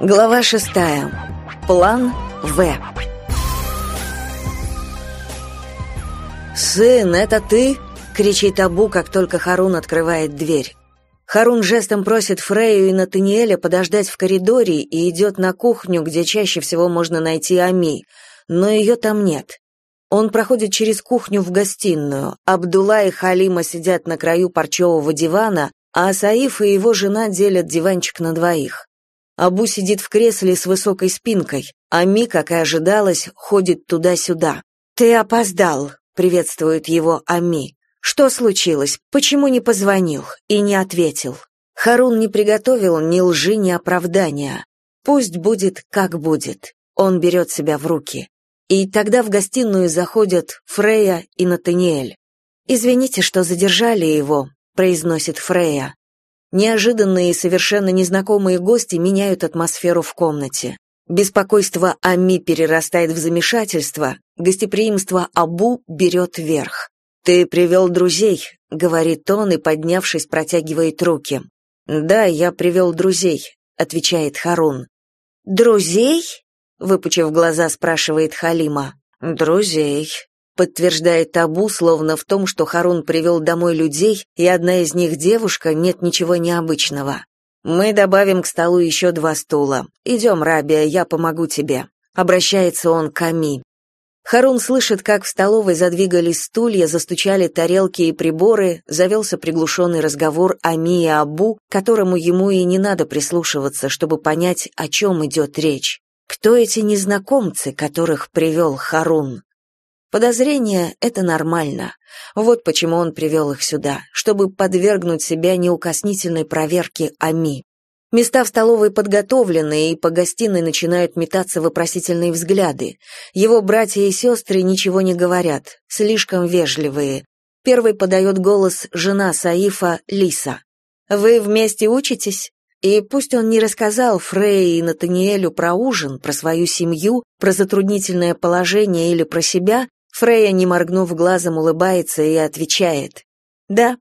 Глава шестая. План В. «Сын, это ты?» — кричит Абу, как только Харун открывает дверь. Харун жестом просит Фрею и Натаниэля подождать в коридоре и идет на кухню, где чаще всего можно найти Ами, но ее там нет. Он проходит через кухню в гостиную. Абдулла и Халима сидят на краю парчевого дивана, а Саиф и его жена делят диванчик на двоих. Абу сидит в кресле с высокой спинкой, а Ми, как и ожидалось, ходит туда-сюда. «Ты опоздал», — приветствует его Ами. «Что случилось? Почему не позвонил?» И не ответил. Харун не приготовил ни лжи, ни оправдания. Пусть будет, как будет. Он берет себя в руки. И тогда в гостиную заходят Фрея и Натаниэль. «Извините, что задержали его», — произносит Фрея. Неожиданные и совершенно незнакомые гости меняют атмосферу в комнате. Беспокойство Ами перерастает в замешательство, гостеприимство Абу берет верх. «Ты привел друзей», — говорит он и, поднявшись, протягивает руки. «Да, я привел друзей», — отвечает Харун. «Друзей?» — выпучив глаза, спрашивает Халима. «Друзей», подтверждает табу, словно в том, что Харун привел домой людей, и одна из них девушка, нет ничего необычного. Мы добавим к столу еще два стула. Идем, Рабия, я помогу тебе. Обращается он к Ами. Харун слышит, как в столовой задвигались стулья, застучали тарелки и приборы, завелся приглушенный разговор Ами и Абу, которому ему и не надо прислушиваться, чтобы понять, о чем идет речь. Кто эти незнакомцы, которых привел Харун? Подозрение — это нормально. Вот почему он привел их сюда, чтобы подвергнуть себя неукоснительной проверке АМИ. Места в столовой подготовлены, и по гостиной начинают метаться вопросительные взгляды. Его братья и сестры ничего не говорят, слишком вежливые. Первый подает голос жена Саифа, Лиса. «Вы вместе учитесь?» И пусть он не рассказал Фрей и Натаниэлю про ужин, про свою семью, про затруднительное положение или про себя, Фрея, не моргнув глазом, улыбается и отвечает. «Да».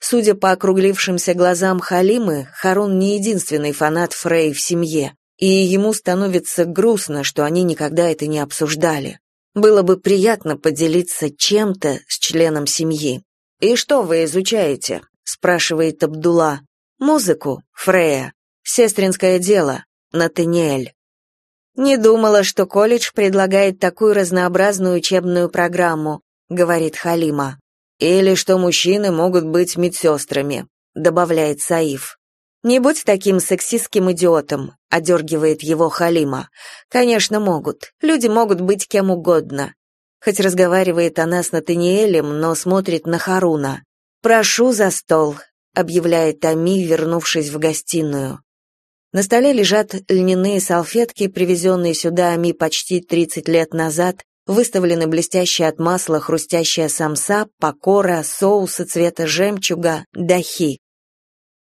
Судя по округлившимся глазам Халимы, Харун не единственный фанат Фрей в семье, и ему становится грустно, что они никогда это не обсуждали. Было бы приятно поделиться чем-то с членом семьи. «И что вы изучаете?» — спрашивает Абдулла. «Музыку, Фрея. Сестринское дело, Натаниэль». Не думала, что колледж предлагает такую разнообразную учебную программу, говорит Халима. Или что мужчины могут быть медсестрами», — добавляет Саиф. Не будь таким сексистским идиотом, одергивает его Халима. Конечно, могут. Люди могут быть кем угодно. Хоть разговаривает она с Натаниэлем, но смотрит на Харуна. Прошу за стол, объявляет Ами, вернувшись в гостиную. На столе лежат льняные салфетки, привезенные сюда Ами почти 30 лет назад, выставлены блестящие от масла хрустящая самса, покора, соусы цвета жемчуга, дахи.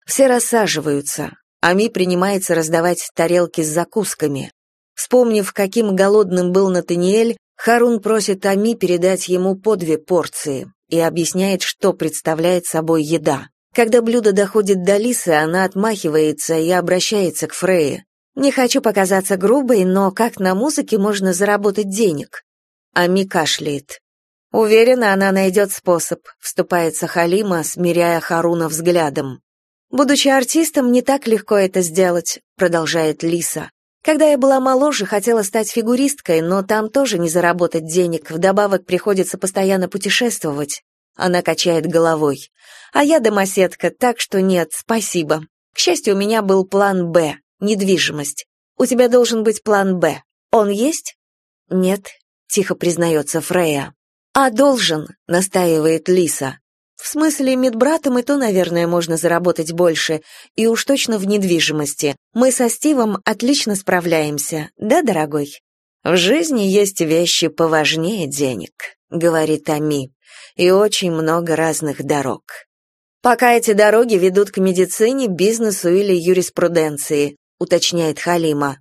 Все рассаживаются. Ами принимается раздавать тарелки с закусками. Вспомнив, каким голодным был Натаниэль, Харун просит Ами передать ему по две порции и объясняет, что представляет собой еда. Когда блюдо доходит до Лисы, она отмахивается и обращается к Фрейе. «Не хочу показаться грубой, но как на музыке можно заработать денег?» Ами кашляет. Уверена, она найдет способ, вступается Халима, смиряя Харуна взглядом. Будучи артистом, не так легко это сделать, продолжает Лиса. Когда я была моложе, хотела стать фигуристкой, но там тоже не заработать денег, вдобавок приходится постоянно путешествовать. Она качает головой. А я домоседка, так что нет, спасибо. К счастью, у меня был план «Б» — недвижимость. У тебя должен быть план «Б». Он есть? Нет, тихо признается Фрея. А должен, настаивает Лиса. В смысле, медбратом и то, наверное, можно заработать больше, и уж точно в недвижимости. Мы со Стивом отлично справляемся, да, дорогой? В жизни есть вещи поважнее денег, говорит Ами, и очень много разных дорог. Пока эти дороги ведут к медицине, бизнесу или юриспруденции, уточняет Халима.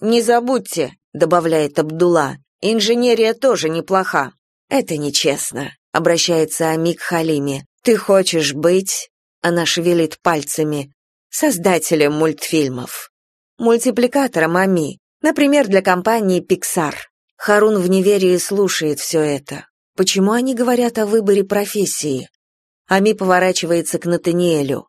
Не забудьте, добавляет Абдулла. Инженерия тоже неплоха. Это нечестно, обращается Амик к Халиме. Ты хочешь быть, она шевелит пальцами, создателем мультфильмов. Мультипликатором Ами, например, для компании Pixar. Харун в неверии слушает все это. Почему они говорят о выборе профессии? Ами поворачивается к Натаниэлю.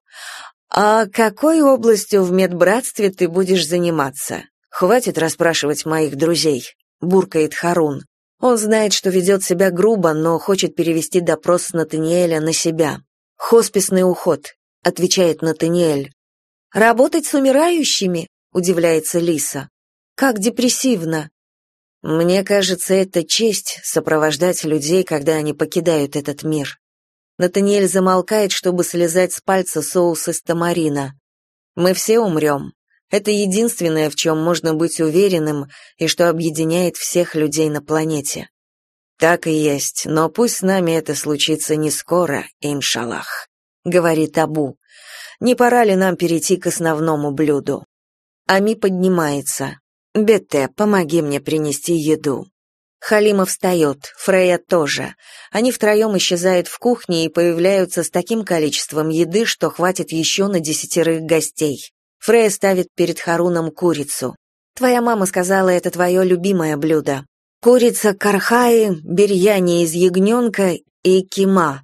«А какой областью в медбратстве ты будешь заниматься? Хватит расспрашивать моих друзей», — буркает Харун. Он знает, что ведет себя грубо, но хочет перевести допрос Натаниэля на себя. «Хосписный уход», — отвечает Натаниэль. «Работать с умирающими?» — удивляется Лиса. «Как депрессивно!» «Мне кажется, это честь сопровождать людей, когда они покидают этот мир. Натаниэль замолкает, чтобы слезать с пальца соус из тамарина. «Мы все умрем. Это единственное, в чем можно быть уверенным и что объединяет всех людей на планете. Так и есть, но пусть с нами это случится не скоро, иншаллах», — говорит Абу. «Не пора ли нам перейти к основному блюду?» Ами поднимается. «Бетте, помоги мне принести еду». Халима встает, Фрея тоже. Они втроем исчезают в кухне и появляются с таким количеством еды, что хватит еще на десятерых гостей. Фрея ставит перед Харуном курицу. «Твоя мама сказала, это твое любимое блюдо. Курица кархаи, бирьяни из ягненка и кима.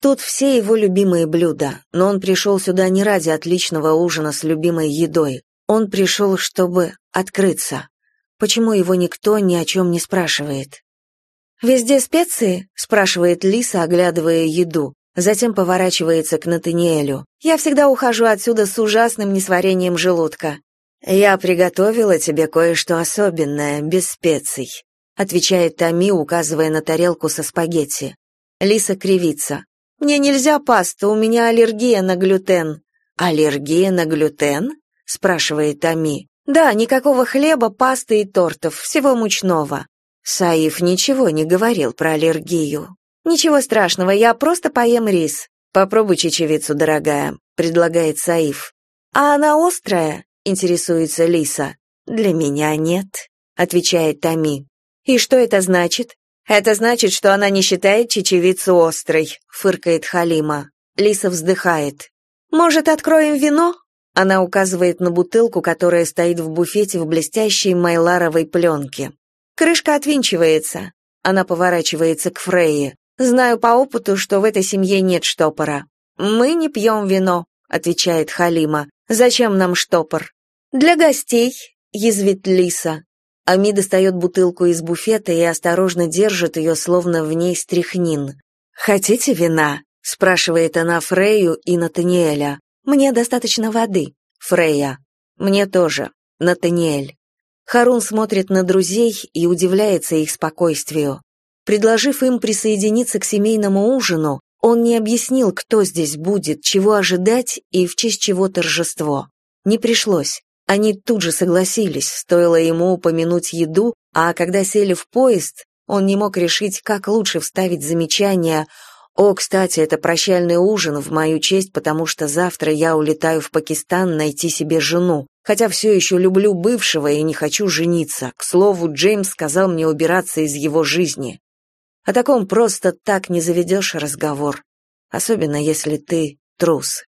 Тут все его любимые блюда, но он пришел сюда не ради отличного ужина с любимой едой. Он пришел, чтобы открыться. Почему его никто ни о чем не спрашивает? «Везде специи?» — спрашивает Лиса, оглядывая еду. Затем поворачивается к Натаниэлю. «Я всегда ухожу отсюда с ужасным несварением желудка». «Я приготовила тебе кое-что особенное, без специй», — отвечает Тами, указывая на тарелку со спагетти. Лиса кривится. «Мне нельзя пасту, у меня аллергия на глютен». «Аллергия на глютен?» — спрашивает Тами. Да, никакого хлеба, пасты и тортов, всего мучного. Саиф ничего не говорил про аллергию. Ничего страшного, я просто поем рис. Попробуй чечевицу, дорогая, предлагает Саиф. А она острая? интересуется Лиса. Для меня нет, отвечает Тами. И что это значит? Это значит, что она не считает чечевицу острой, фыркает Халима. Лиса вздыхает. Может, откроем вино? Она указывает на бутылку, которая стоит в буфете в блестящей майларовой пленке. Крышка отвинчивается. Она поворачивается к Фрейе. Знаю по опыту, что в этой семье нет штопора. Мы не пьем вино, отвечает Халима. Зачем нам штопор? Для гостей, язвит Лиса. Ами достает бутылку из буфета и осторожно держит ее, словно в ней стряхнин. «Хотите вина?» — спрашивает она Фрею и Натаниэля. Мне достаточно воды. Фрея. Мне тоже. Натаниэль. Харун смотрит на друзей и удивляется их спокойствию. Предложив им присоединиться к семейному ужину, он не объяснил, кто здесь будет, чего ожидать и в честь чего торжество. Не пришлось. Они тут же согласились, стоило ему упомянуть еду, а когда сели в поезд, он не мог решить, как лучше вставить замечание о, кстати, это прощальный ужин в мою честь, потому что завтра я улетаю в Пакистан найти себе жену. Хотя все еще люблю бывшего и не хочу жениться. К слову, Джеймс сказал мне убираться из его жизни. О таком просто так не заведешь разговор. Особенно если ты трус.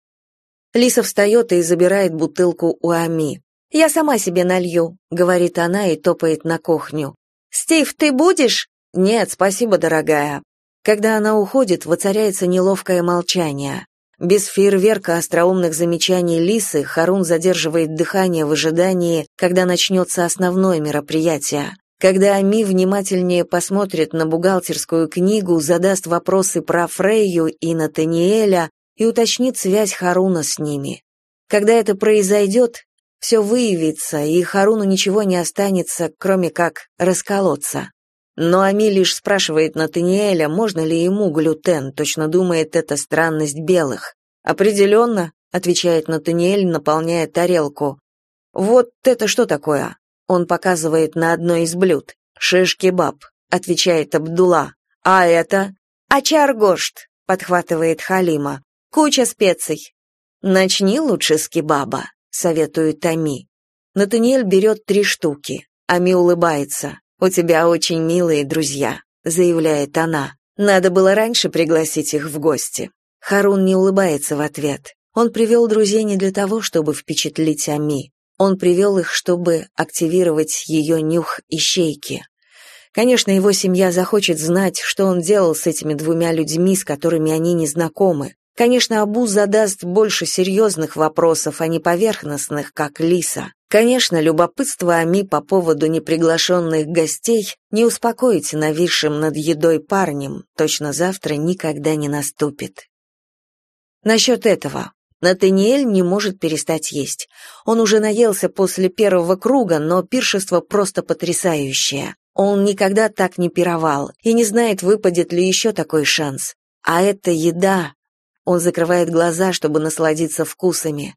Лиса встает и забирает бутылку у Ами. «Я сама себе налью», — говорит она и топает на кухню. «Стив, ты будешь?» «Нет, спасибо, дорогая. Когда она уходит, воцаряется неловкое молчание. Без фейерверка остроумных замечаний Лисы Харун задерживает дыхание в ожидании, когда начнется основное мероприятие. Когда Ами внимательнее посмотрит на бухгалтерскую книгу, задаст вопросы про Фрейю и Натаниэля и уточнит связь Харуна с ними. Когда это произойдет, все выявится, и Харуну ничего не останется, кроме как расколоться. Но Ами лишь спрашивает Натаниэля, можно ли ему глютен, точно думает, это странность белых. «Определенно», — отвечает Натаниэль, наполняя тарелку. «Вот это что такое?» Он показывает на одно из блюд. «Шиш-кебаб», — отвечает Абдулла. «А это?» «Ачар-гошт», — подхватывает Халима. «Куча специй». «Начни лучше с кебаба», — советует Ами. Натаниэль берет три штуки. Ами улыбается. «У тебя очень милые друзья», — заявляет она. «Надо было раньше пригласить их в гости». Харун не улыбается в ответ. Он привел друзей не для того, чтобы впечатлить Ами. Он привел их, чтобы активировать ее нюх и щейки. Конечно, его семья захочет знать, что он делал с этими двумя людьми, с которыми они не знакомы. Конечно, Абу задаст больше серьезных вопросов, а не поверхностных, как Лиса. Конечно, любопытство Ами по поводу неприглашенных гостей не успокоить нависшим над едой парнем, точно завтра никогда не наступит. Насчет этого. Натаниэль не может перестать есть. Он уже наелся после первого круга, но пиршество просто потрясающее. Он никогда так не пировал и не знает, выпадет ли еще такой шанс. А эта еда... Он закрывает глаза, чтобы насладиться вкусами.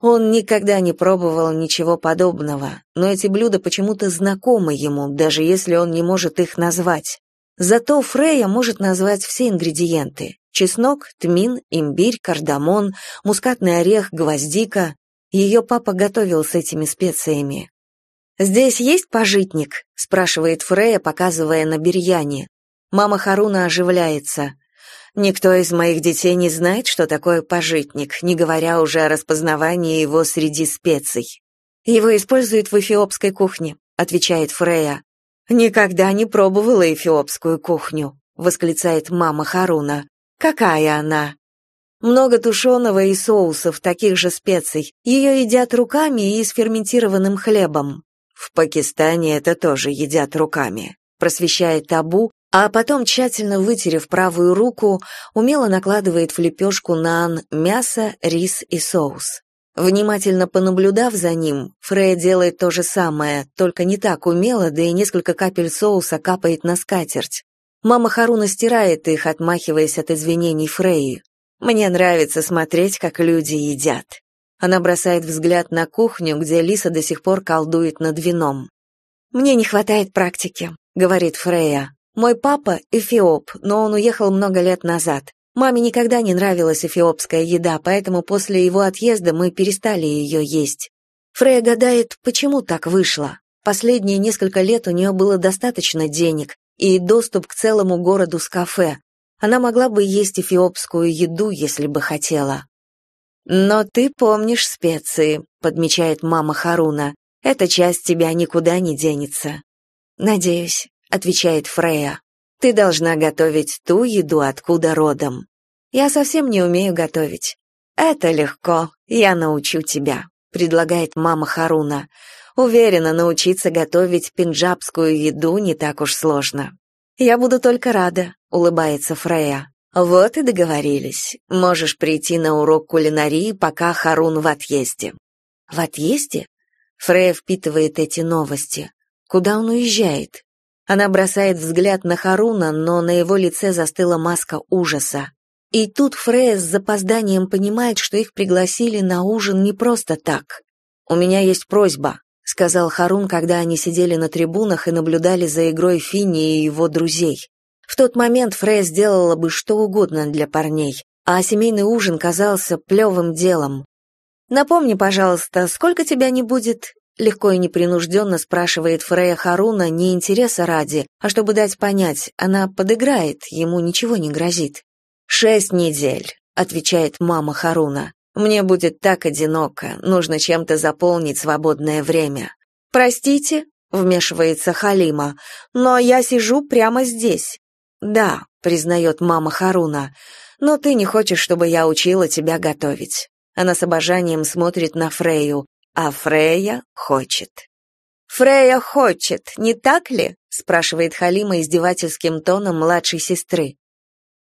Он никогда не пробовал ничего подобного, но эти блюда почему-то знакомы ему, даже если он не может их назвать. Зато Фрея может назвать все ингредиенты. Чеснок, тмин, имбирь, кардамон, мускатный орех, гвоздика. Ее папа готовил с этими специями. «Здесь есть пожитник?» — спрашивает Фрея, показывая на бирьяне. Мама Харуна оживляется. Никто из моих детей не знает, что такое пожитник, не говоря уже о распознавании его среди специй. Его используют в эфиопской кухне, отвечает Фрея. Никогда не пробовала эфиопскую кухню, восклицает мама Харуна. Какая она? Много тушеного и соусов, таких же специй. Ее едят руками и с ферментированным хлебом. В Пакистане это тоже едят руками, просвещает Табу, а потом, тщательно вытерев правую руку, умело накладывает в лепешку нан мясо, рис и соус. Внимательно понаблюдав за ним, Фрея делает то же самое, только не так умело, да и несколько капель соуса капает на скатерть. Мама Харуна стирает их, отмахиваясь от извинений Фреи. «Мне нравится смотреть, как люди едят». Она бросает взгляд на кухню, где Лиса до сих пор колдует над вином. «Мне не хватает практики», — говорит Фрея. Мой папа — эфиоп, но он уехал много лет назад. Маме никогда не нравилась эфиопская еда, поэтому после его отъезда мы перестали ее есть. Фрея гадает, почему так вышло. Последние несколько лет у нее было достаточно денег и доступ к целому городу с кафе. Она могла бы есть эфиопскую еду, если бы хотела. «Но ты помнишь специи», — подмечает мама Харуна. «Эта часть тебя никуда не денется». «Надеюсь», отвечает Фрея. Ты должна готовить ту еду, откуда родом. Я совсем не умею готовить. Это легко, я научу тебя, предлагает мама Харуна. Уверена, научиться готовить пенджабскую еду не так уж сложно. Я буду только рада, улыбается Фрея. Вот и договорились. Можешь прийти на урок кулинарии, пока Харун в отъезде. В отъезде? Фрея впитывает эти новости. Куда он уезжает? Она бросает взгляд на Харуна, но на его лице застыла маска ужаса. И тут Фрея с запозданием понимает, что их пригласили на ужин не просто так. «У меня есть просьба», — сказал Харун, когда они сидели на трибунах и наблюдали за игрой Финни и его друзей. В тот момент Фрея сделала бы что угодно для парней, а семейный ужин казался плевым делом. «Напомни, пожалуйста, сколько тебя не будет?» Легко и непринужденно спрашивает Фрея Харуна не интереса ради, а чтобы дать понять, она подыграет, ему ничего не грозит. «Шесть недель», — отвечает мама Харуна. «Мне будет так одиноко, нужно чем-то заполнить свободное время». «Простите», — вмешивается Халима, «но я сижу прямо здесь». «Да», — признает мама Харуна, «но ты не хочешь, чтобы я учила тебя готовить». Она с обожанием смотрит на Фрею, а Фрея хочет. Фрея хочет, не так ли? спрашивает Халима издевательским тоном младшей сестры.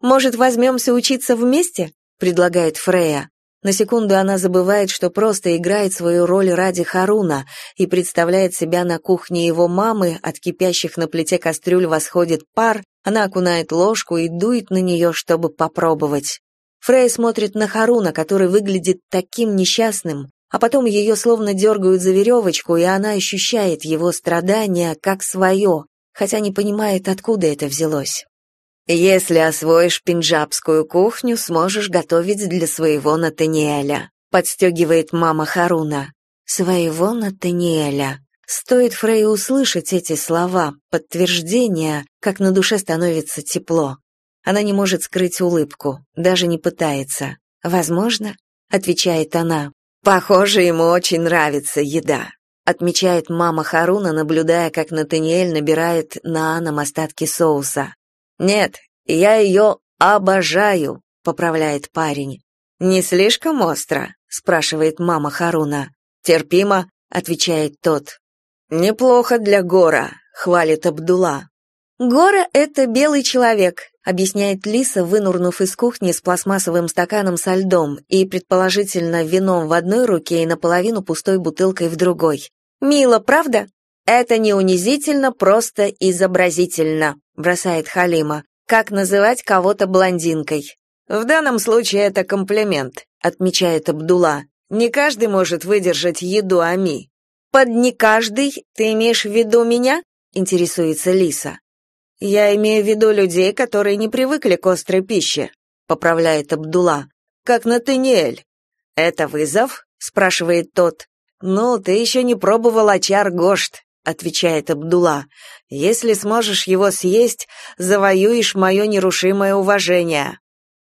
Может, возьмемся учиться вместе? предлагает Фрея. На секунду она забывает, что просто играет свою роль ради Харуна и представляет себя на кухне его мамы, от кипящих на плите кастрюль восходит пар, она окунает ложку и дует на нее, чтобы попробовать. Фрей смотрит на Харуна, который выглядит таким несчастным, а потом ее словно дергают за веревочку, и она ощущает его страдания как свое, хотя не понимает, откуда это взялось. «Если освоишь пенджабскую кухню, сможешь готовить для своего Натаниэля», подстегивает мама Харуна. «Своего Натаниэля». Стоит Фрей услышать эти слова, подтверждение, как на душе становится тепло. Она не может скрыть улыбку, даже не пытается. «Возможно», — отвечает она. «Похоже, ему очень нравится еда», — отмечает мама Харуна, наблюдая, как Натаниэль набирает на Анам остатки соуса. «Нет, я ее обожаю», — поправляет парень. «Не слишком остро?» — спрашивает мама Харуна. «Терпимо», — отвечает тот. «Неплохо для Гора», — хвалит Абдула. «Гора — это белый человек», — объясняет Лиса, вынурнув из кухни с пластмассовым стаканом со льдом и, предположительно, вином в одной руке и наполовину пустой бутылкой в другой. «Мило, правда?» «Это не унизительно, просто изобразительно», — бросает Халима. «Как называть кого-то блондинкой?» «В данном случае это комплимент», — отмечает Абдула. «Не каждый может выдержать еду Ами». «Под «не каждый» ты имеешь в виду меня?» — интересуется Лиса. Я имею в виду людей, которые не привыкли к острой пище, поправляет Абдула. Как Натаниэль. Это вызов? спрашивает тот. Ну, ты еще не пробовал очар гошт, отвечает Абдула. Если сможешь его съесть, завоюешь мое нерушимое уважение.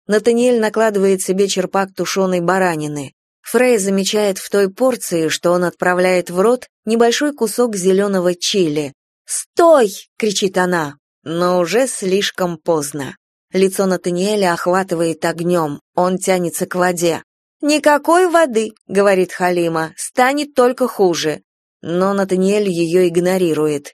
Натаниэль накладывает себе черпак тушеной баранины. Фрей замечает в той порции, что он отправляет в рот, небольшой кусок зеленого чили. «Стой!» — кричит она. Но уже слишком поздно. Лицо Натаниэля охватывает огнем, он тянется к воде. «Никакой воды», — говорит Халима, — «станет только хуже». Но Натаниэль ее игнорирует.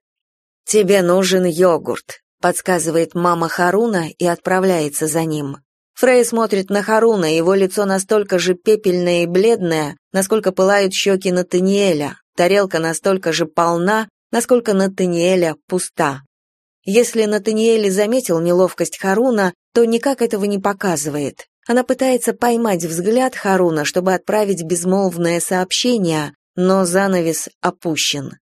«Тебе нужен йогурт», — подсказывает мама Харуна и отправляется за ним. Фрей смотрит на Харуна, его лицо настолько же пепельное и бледное, насколько пылают щеки Натаниэля, тарелка настолько же полна, насколько Натаниэля пуста. Если Натаниэль заметил неловкость Харуна, то никак этого не показывает. Она пытается поймать взгляд Харуна, чтобы отправить безмолвное сообщение, но занавес опущен.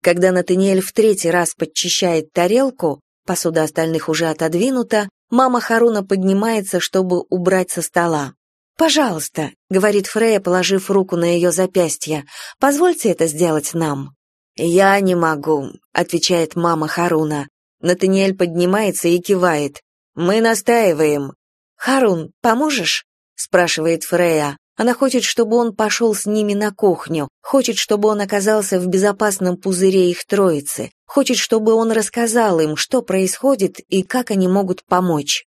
Когда Натаниэль в третий раз подчищает тарелку, посуда остальных уже отодвинута, мама Харуна поднимается, чтобы убрать со стола. «Пожалуйста», — говорит Фрея, положив руку на ее запястье, — «позвольте это сделать нам». «Я не могу», — отвечает мама Харуна. Натаниэль поднимается и кивает. «Мы настаиваем». «Харун, поможешь?» — спрашивает Фрея. Она хочет, чтобы он пошел с ними на кухню, хочет, чтобы он оказался в безопасном пузыре их троицы, хочет, чтобы он рассказал им, что происходит и как они могут помочь.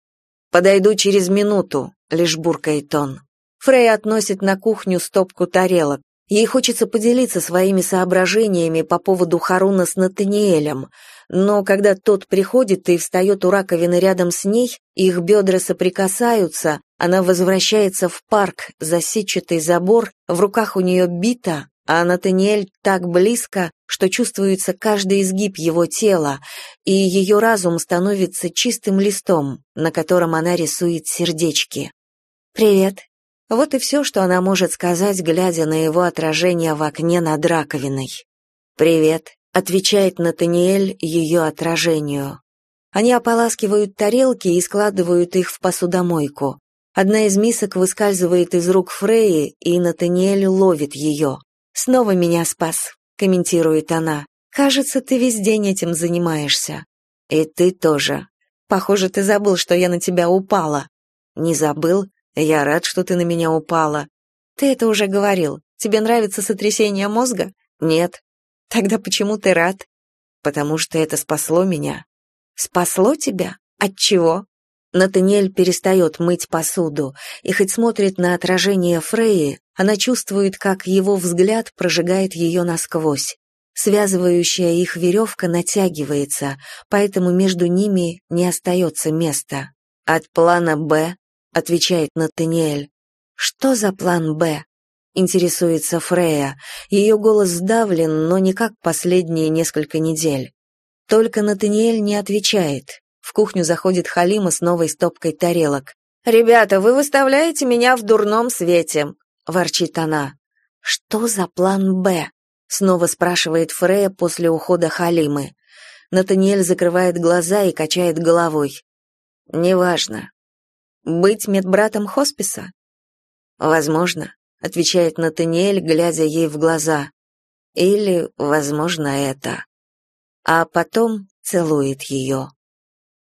«Подойду через минуту», — лишь буркает он. Фрей относит на кухню стопку тарелок. Ей хочется поделиться своими соображениями по поводу Харуна с Натаниэлем, но когда тот приходит и встает у раковины рядом с ней, их бедра соприкасаются, она возвращается в парк, за сетчатый забор, в руках у нее бита, а Натаниэль так близко, что чувствуется каждый изгиб его тела, и ее разум становится чистым листом, на котором она рисует сердечки. «Привет», вот и все, что она может сказать, глядя на его отражение в окне над раковиной. «Привет», — отвечает Натаниэль ее отражению. Они ополаскивают тарелки и складывают их в посудомойку. Одна из мисок выскальзывает из рук Фреи, и Натаниэль ловит ее. «Снова меня спас», — комментирует она. «Кажется, ты весь день этим занимаешься». «И ты тоже. Похоже, ты забыл, что я на тебя упала». «Не забыл? Я рад, что ты на меня упала. Ты это уже говорил. Тебе нравится сотрясение мозга? Нет. Тогда почему ты рад? Потому что это спасло меня. Спасло тебя? От чего? Натаниэль перестает мыть посуду, и хоть смотрит на отражение Фреи, она чувствует, как его взгляд прожигает ее насквозь. Связывающая их веревка натягивается, поэтому между ними не остается места. От плана «Б» отвечает Натаниэль. Что за план «Б»? Интересуется Фрея. Ее голос сдавлен, но не как последние несколько недель. Только Натаниэль не отвечает. В кухню заходит Халима с новой стопкой тарелок. «Ребята, вы выставляете меня в дурном свете», — ворчит она. «Что за план «Б»?» — снова спрашивает Фрея после ухода Халимы. Натаниэль закрывает глаза и качает головой. «Неважно. Быть медбратом хосписа? Возможно, отвечает Натаниэль, глядя ей в глаза. Или, возможно, это. А потом целует ее.